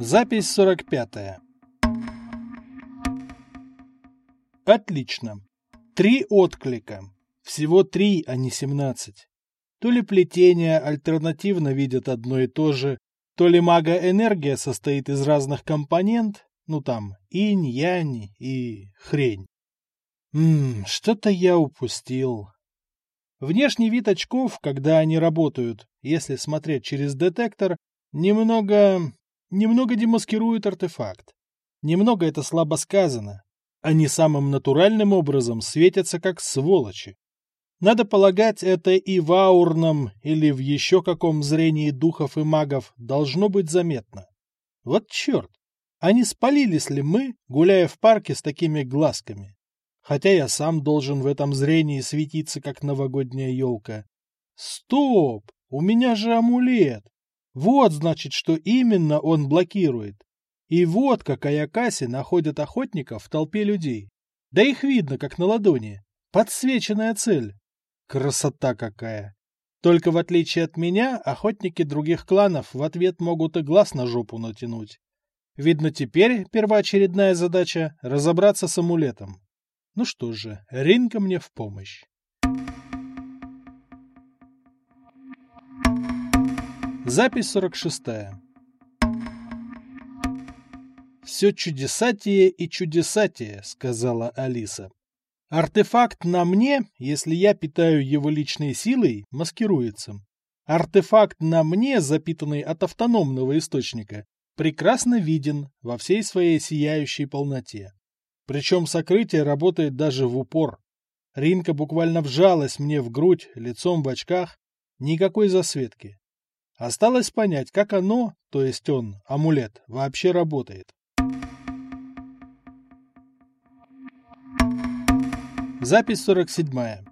Запись 45. Отлично. Три отклика. Всего три, а не семнадцать. То ли плетение альтернативно видят одно и то же, то ли мага-энергия состоит из разных компонент, ну там, инь, янь и хрень. Ммм, что-то я упустил. Внешний вид очков, когда они работают, если смотреть через детектор, немного... немного демаскирует артефакт. Немного это слабо сказано. Они самым натуральным образом светятся как сволочи. Надо полагать, это и в аурном или в еще каком зрении духов и магов должно быть заметно. Вот черт! А не спалились ли мы, гуляя в парке с такими глазками? Хотя я сам должен в этом зрении светиться, как новогодняя елка. Стоп! У меня же амулет! Вот, значит, что именно он блокирует. И вот как Аякаси находят охотников в толпе людей. Да их видно, как на ладони. Подсвеченная цель. Красота какая! Только в отличие от меня, охотники других кланов в ответ могут и глаз на жопу натянуть. Видно, теперь первоочередная задача — разобраться с амулетом. Ну что же, Ринка мне в помощь. Запись 46. «Все чудесатие и чудесатие», — сказала Алиса. «Артефакт на мне, если я питаю его личной силой, маскируется. Артефакт на мне, запитанный от автономного источника, прекрасно виден во всей своей сияющей полноте. Причем сокрытие работает даже в упор. Ринка буквально вжалась мне в грудь, лицом в очках, никакой засветки. Осталось понять, как оно, то есть он, амулет, вообще работает. Запись 47.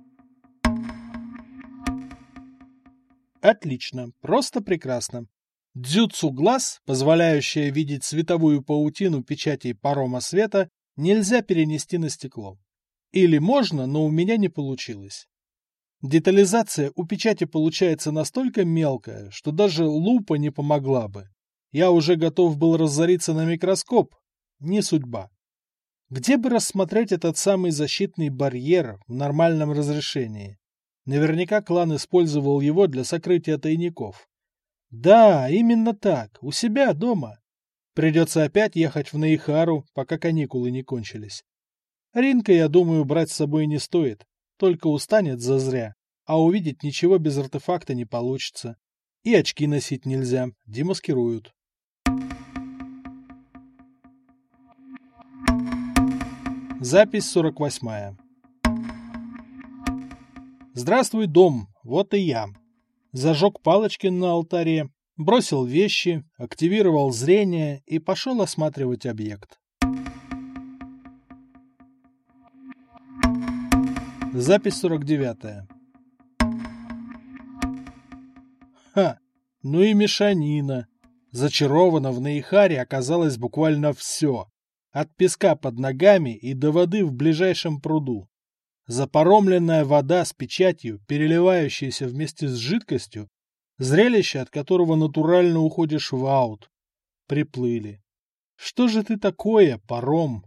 Отлично, просто прекрасно. Дзюцу глаз, позволяющая видеть световую паутину печатей парома света, нельзя перенести на стекло. Или можно, но у меня не получилось. Детализация у печати получается настолько мелкая, что даже лупа не помогла бы. Я уже готов был разориться на микроскоп. Не судьба. Где бы рассмотреть этот самый защитный барьер в нормальном разрешении? Наверняка клан использовал его для сокрытия тайников. Да, именно так, у себя дома. Придется опять ехать в Наихару, пока каникулы не кончились. Ринка, я думаю, брать с собой не стоит, только устанет зазря, а увидеть ничего без артефакта не получится. И очки носить нельзя, демаскируют. Запись 48. Здравствуй, дом, вот и я. Зажег палочки на алтаре, бросил вещи, активировал зрение и пошел осматривать объект. Запись 49. Ха, ну и мешанина. Зачаровано в Наихаре оказалось буквально все. От песка под ногами и до воды в ближайшем пруду. Запоромленная вода с печатью, переливающаяся вместе с жидкостью, Зрелище, от которого натурально уходишь в аут. Приплыли. Что же ты такое, паром?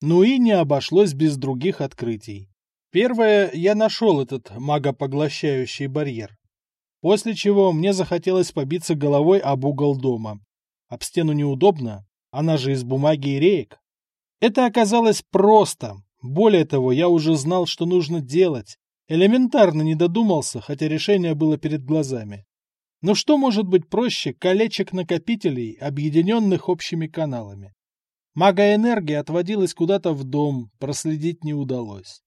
Ну и не обошлось без других открытий. Первое, я нашел этот магопоглощающий барьер. После чего мне захотелось побиться головой об угол дома. Об стену неудобно, она же из бумаги и реек. Это оказалось просто. Более того, я уже знал, что нужно делать. Элементарно не додумался, хотя решение было перед глазами. Но что может быть проще колечек-накопителей, объединенных общими каналами? Магоэнергия отводилась куда-то в дом, проследить не удалось.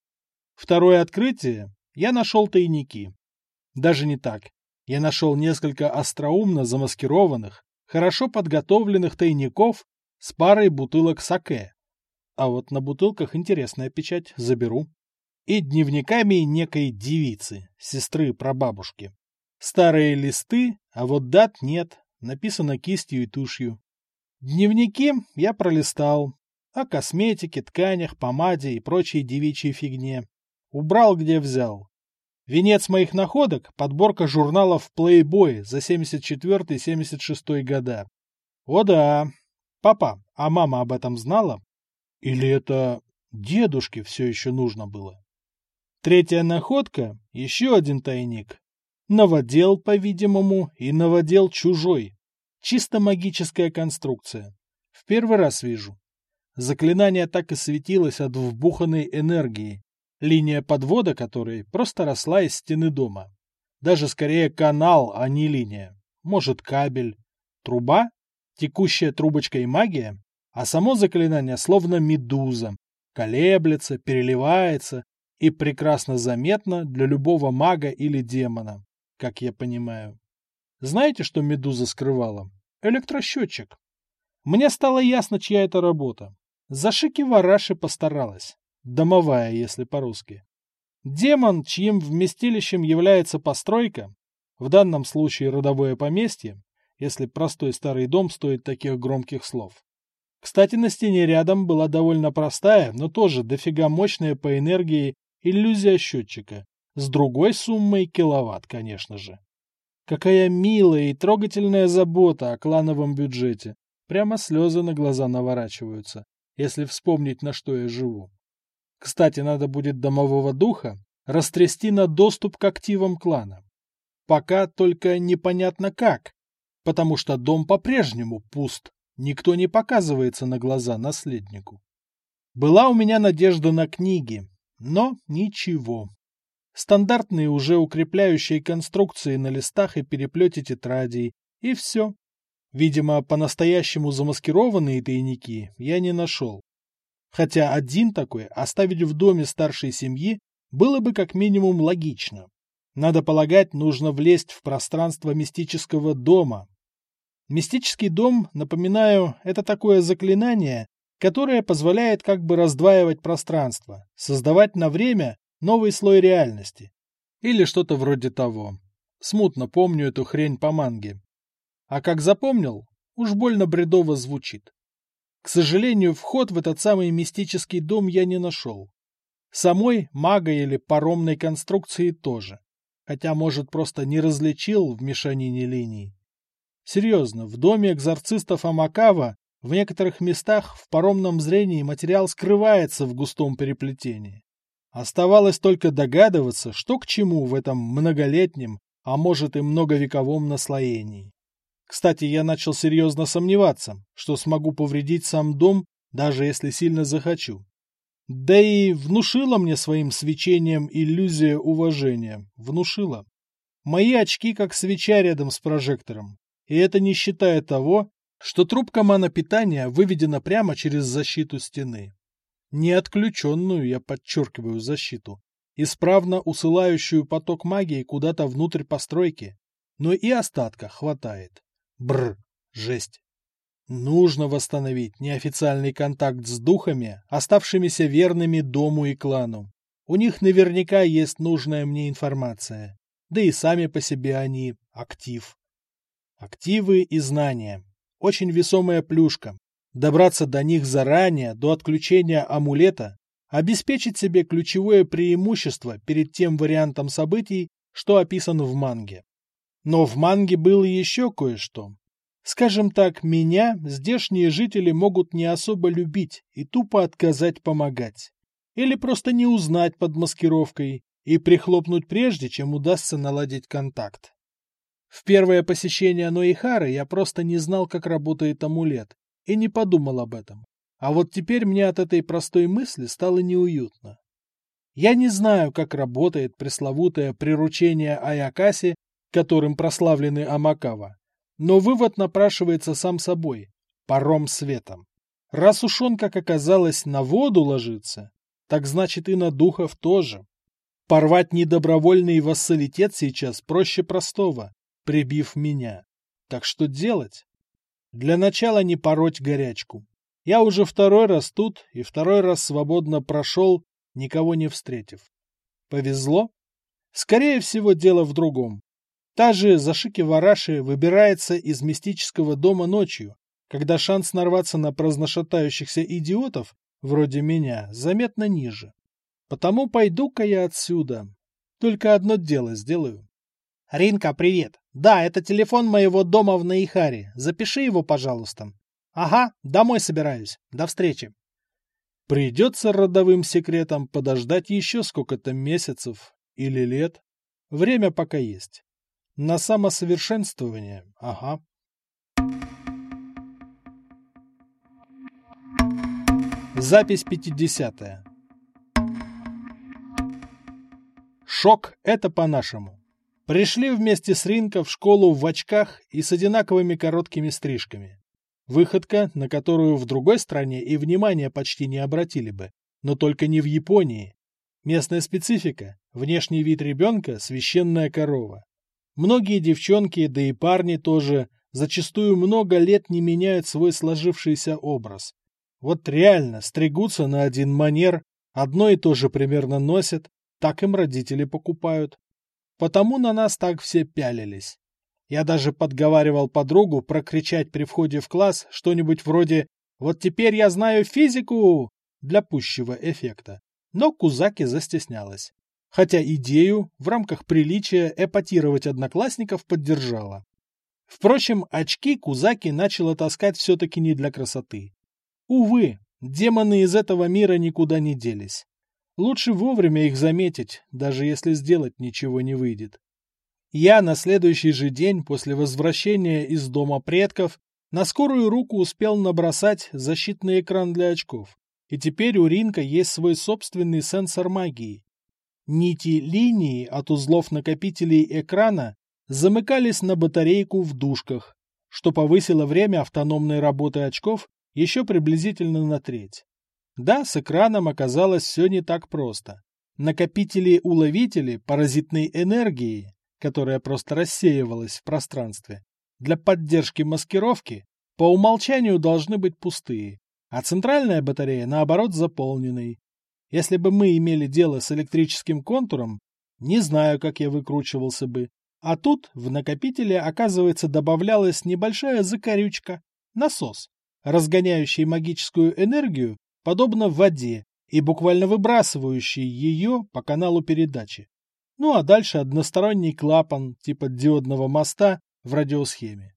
Второе открытие – я нашел тайники. Даже не так. Я нашел несколько остроумно замаскированных, хорошо подготовленных тайников с парой бутылок саке. А вот на бутылках интересная печать, заберу. И дневниками некой девицы, сестры прабабушки. Старые листы, а вот дат нет, написано кистью и тушью. Дневники я пролистал. О косметике, тканях, помаде и прочей девичьей фигне. Убрал, где взял. Венец моих находок — подборка журналов Playboy за 74-76 года. О да. Папа, а мама об этом знала? Или это дедушке все еще нужно было? Третья находка — еще один тайник. Новодел, по-видимому, и новодел чужой. Чисто магическая конструкция. В первый раз вижу. Заклинание так и светилось от вбуханной энергии, линия подвода которой просто росла из стены дома. Даже скорее канал, а не линия. Может, кабель. Труба? Текущая трубочка и магия? А само заклинание словно медуза. Колеблется, переливается и прекрасно заметно для любого мага или демона, как я понимаю. Знаете, что медуза скрывала? Электросчетчик. Мне стало ясно, чья это работа. Зашики Вараши постаралась. Домовая, если по-русски. Демон, чьим вместилищем является постройка, в данном случае родовое поместье, если простой старый дом стоит таких громких слов. Кстати, на стене рядом была довольно простая, но тоже дофига мощная по энергии иллюзия счетчика, с другой суммой киловатт, конечно же. Какая милая и трогательная забота о клановом бюджете. Прямо слезы на глаза наворачиваются если вспомнить, на что я живу. Кстати, надо будет домового духа растрясти на доступ к активам клана. Пока только непонятно как, потому что дом по-прежнему пуст, никто не показывается на глаза наследнику. Была у меня надежда на книги, но ничего. Стандартные уже укрепляющие конструкции на листах и переплете тетрадей, и все. Видимо, по-настоящему замаскированные тайники я не нашел. Хотя один такой оставить в доме старшей семьи было бы как минимум логично. Надо полагать, нужно влезть в пространство мистического дома. Мистический дом, напоминаю, это такое заклинание, которое позволяет как бы раздваивать пространство, создавать на время новый слой реальности. Или что-то вроде того. Смутно помню эту хрень по манге. А как запомнил, уж больно бредово звучит. К сожалению, вход в этот самый мистический дом я не нашел. Самой мага или паромной конструкции тоже. Хотя, может, просто не различил в мешанине линий. Серьезно, в доме экзорцистов Амакава в некоторых местах в паромном зрении материал скрывается в густом переплетении. Оставалось только догадываться, что к чему в этом многолетнем, а может и многовековом наслоении. Кстати, я начал серьезно сомневаться, что смогу повредить сам дом, даже если сильно захочу. Да и внушила мне своим свечением иллюзия уважения. Внушила. Мои очки как свеча рядом с прожектором. И это не считая того, что трубка манопитания выведена прямо через защиту стены. Не отключенную, я подчеркиваю, защиту, исправно усылающую поток магии куда-то внутрь постройки, но и остатка хватает. Бр, жесть. Нужно восстановить неофициальный контакт с духами, оставшимися верными дому и клану. У них наверняка есть нужная мне информация. Да и сами по себе они актив. Активы и знания. Очень весомая плюшка. Добраться до них заранее, до отключения амулета, обеспечить себе ключевое преимущество перед тем вариантом событий, что описан в манге. Но в манге было еще кое-что. Скажем так, меня здешние жители могут не особо любить и тупо отказать помогать. Или просто не узнать под маскировкой и прихлопнуть прежде, чем удастся наладить контакт. В первое посещение Ноихары я просто не знал, как работает амулет, и не подумал об этом. А вот теперь мне от этой простой мысли стало неуютно. Я не знаю, как работает пресловутое приручение Аякаси которым прославлены Амакава. Но вывод напрашивается сам собой – паром светом. Раз уж он, как оказалось, на воду ложится, так значит и на духов тоже. Порвать недобровольный вассалитет сейчас проще простого, прибив меня. Так что делать? Для начала не пороть горячку. Я уже второй раз тут и второй раз свободно прошел, никого не встретив. Повезло? Скорее всего, дело в другом. Та же Зашики Вараши выбирается из мистического дома ночью, когда шанс нарваться на праздношатающихся идиотов, вроде меня, заметно ниже. Потому пойду-ка я отсюда. Только одно дело сделаю. Ринка, привет. Да, это телефон моего дома в Наихаре. Запиши его, пожалуйста. Ага, домой собираюсь. До встречи. Придется родовым секретом подождать еще сколько-то месяцев или лет. Время пока есть. На самосовершенствование, ага. Запись 50. -я. Шок – это по-нашему. Пришли вместе с Ринко в школу в очках и с одинаковыми короткими стрижками. Выходка, на которую в другой стране и внимания почти не обратили бы, но только не в Японии. Местная специфика – внешний вид ребенка – священная корова. Многие девчонки, да и парни тоже, зачастую много лет не меняют свой сложившийся образ. Вот реально, стригутся на один манер, одно и то же примерно носят, так им родители покупают. Потому на нас так все пялились. Я даже подговаривал подругу прокричать при входе в класс что-нибудь вроде «Вот теперь я знаю физику!» для пущего эффекта. Но Кузаки застеснялась. Хотя идею в рамках приличия эпатировать одноклассников поддержала. Впрочем, очки Кузаки начала таскать все-таки не для красоты. Увы, демоны из этого мира никуда не делись. Лучше вовремя их заметить, даже если сделать ничего не выйдет. Я на следующий же день после возвращения из дома предков на скорую руку успел набросать защитный экран для очков. И теперь у Ринка есть свой собственный сенсор магии. Нити линии от узлов накопителей экрана замыкались на батарейку в дужках, что повысило время автономной работы очков еще приблизительно на треть. Да, с экраном оказалось все не так просто. Накопители-уловители паразитной энергии, которая просто рассеивалась в пространстве, для поддержки маскировки по умолчанию должны быть пустые, а центральная батарея, наоборот, заполненной. Если бы мы имели дело с электрическим контуром, не знаю, как я выкручивался бы. А тут в накопителе, оказывается, добавлялась небольшая закорючка, насос, разгоняющий магическую энергию, подобно воде, и буквально выбрасывающий ее по каналу передачи. Ну а дальше односторонний клапан типа диодного моста в радиосхеме.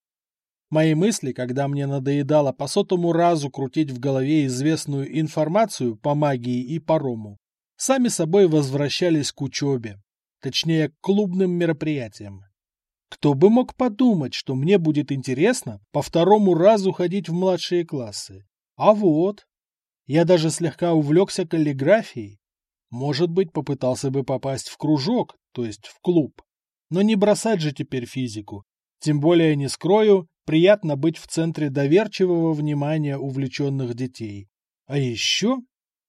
Мои мысли, когда мне надоедало по сотому разу крутить в голове известную информацию по магии и парому, сами собой возвращались к учебе, точнее, к клубным мероприятиям. Кто бы мог подумать, что мне будет интересно по второму разу ходить в младшие классы. А вот. Я даже слегка увлекся каллиграфией. Может быть, попытался бы попасть в кружок, то есть в клуб. Но не бросать же теперь физику. Тем более, не скрою, приятно быть в центре доверчивого внимания увлеченных детей. А еще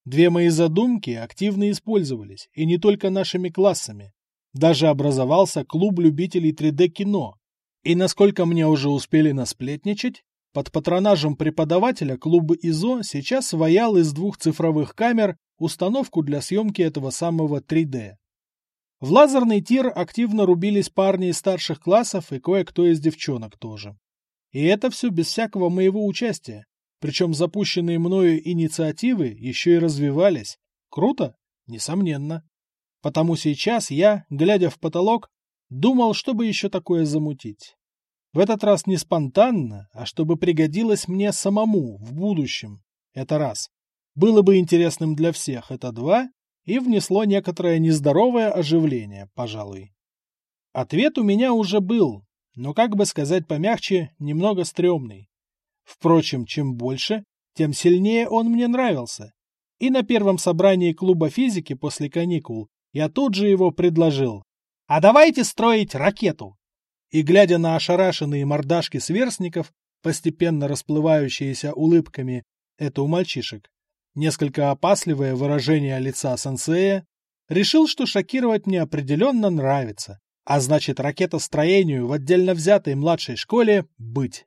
две мои задумки активно использовались, и не только нашими классами. Даже образовался клуб любителей 3D-кино. И насколько мне уже успели насплетничать, под патронажем преподавателя клуб ИЗО сейчас ваял из двух цифровых камер установку для съемки этого самого 3D. В лазерный тир активно рубились парни из старших классов и кое-кто из девчонок тоже. И это все без всякого моего участия. Причем запущенные мною инициативы еще и развивались. Круто? Несомненно. Потому сейчас я, глядя в потолок, думал, чтобы еще такое замутить. В этот раз не спонтанно, а чтобы пригодилось мне самому в будущем. Это раз. Было бы интересным для всех, это два. И внесло некоторое нездоровое оживление, пожалуй. Ответ у меня уже был, но, как бы сказать помягче, немного стрёмный. Впрочем, чем больше, тем сильнее он мне нравился. И на первом собрании клуба физики после каникул я тут же его предложил. «А давайте строить ракету!» И, глядя на ошарашенные мордашки сверстников, постепенно расплывающиеся улыбками, это у мальчишек, несколько опасливое выражение лица сенсея, решил, что шокировать мне определенно нравится, а значит ракетостроению в отдельно взятой младшей школе быть.